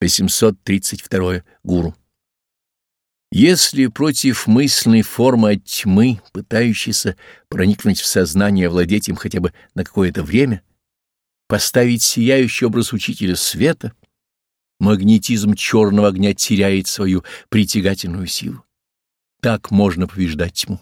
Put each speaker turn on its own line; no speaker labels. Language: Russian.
832. Гуру. Если против мысленной формы от тьмы, пытающейся проникнуть в сознание, владеть им хотя бы на какое-то время, поставить сияющий образ учителя света, магнетизм черного огня теряет свою притягательную силу. Так можно побеждать тьму.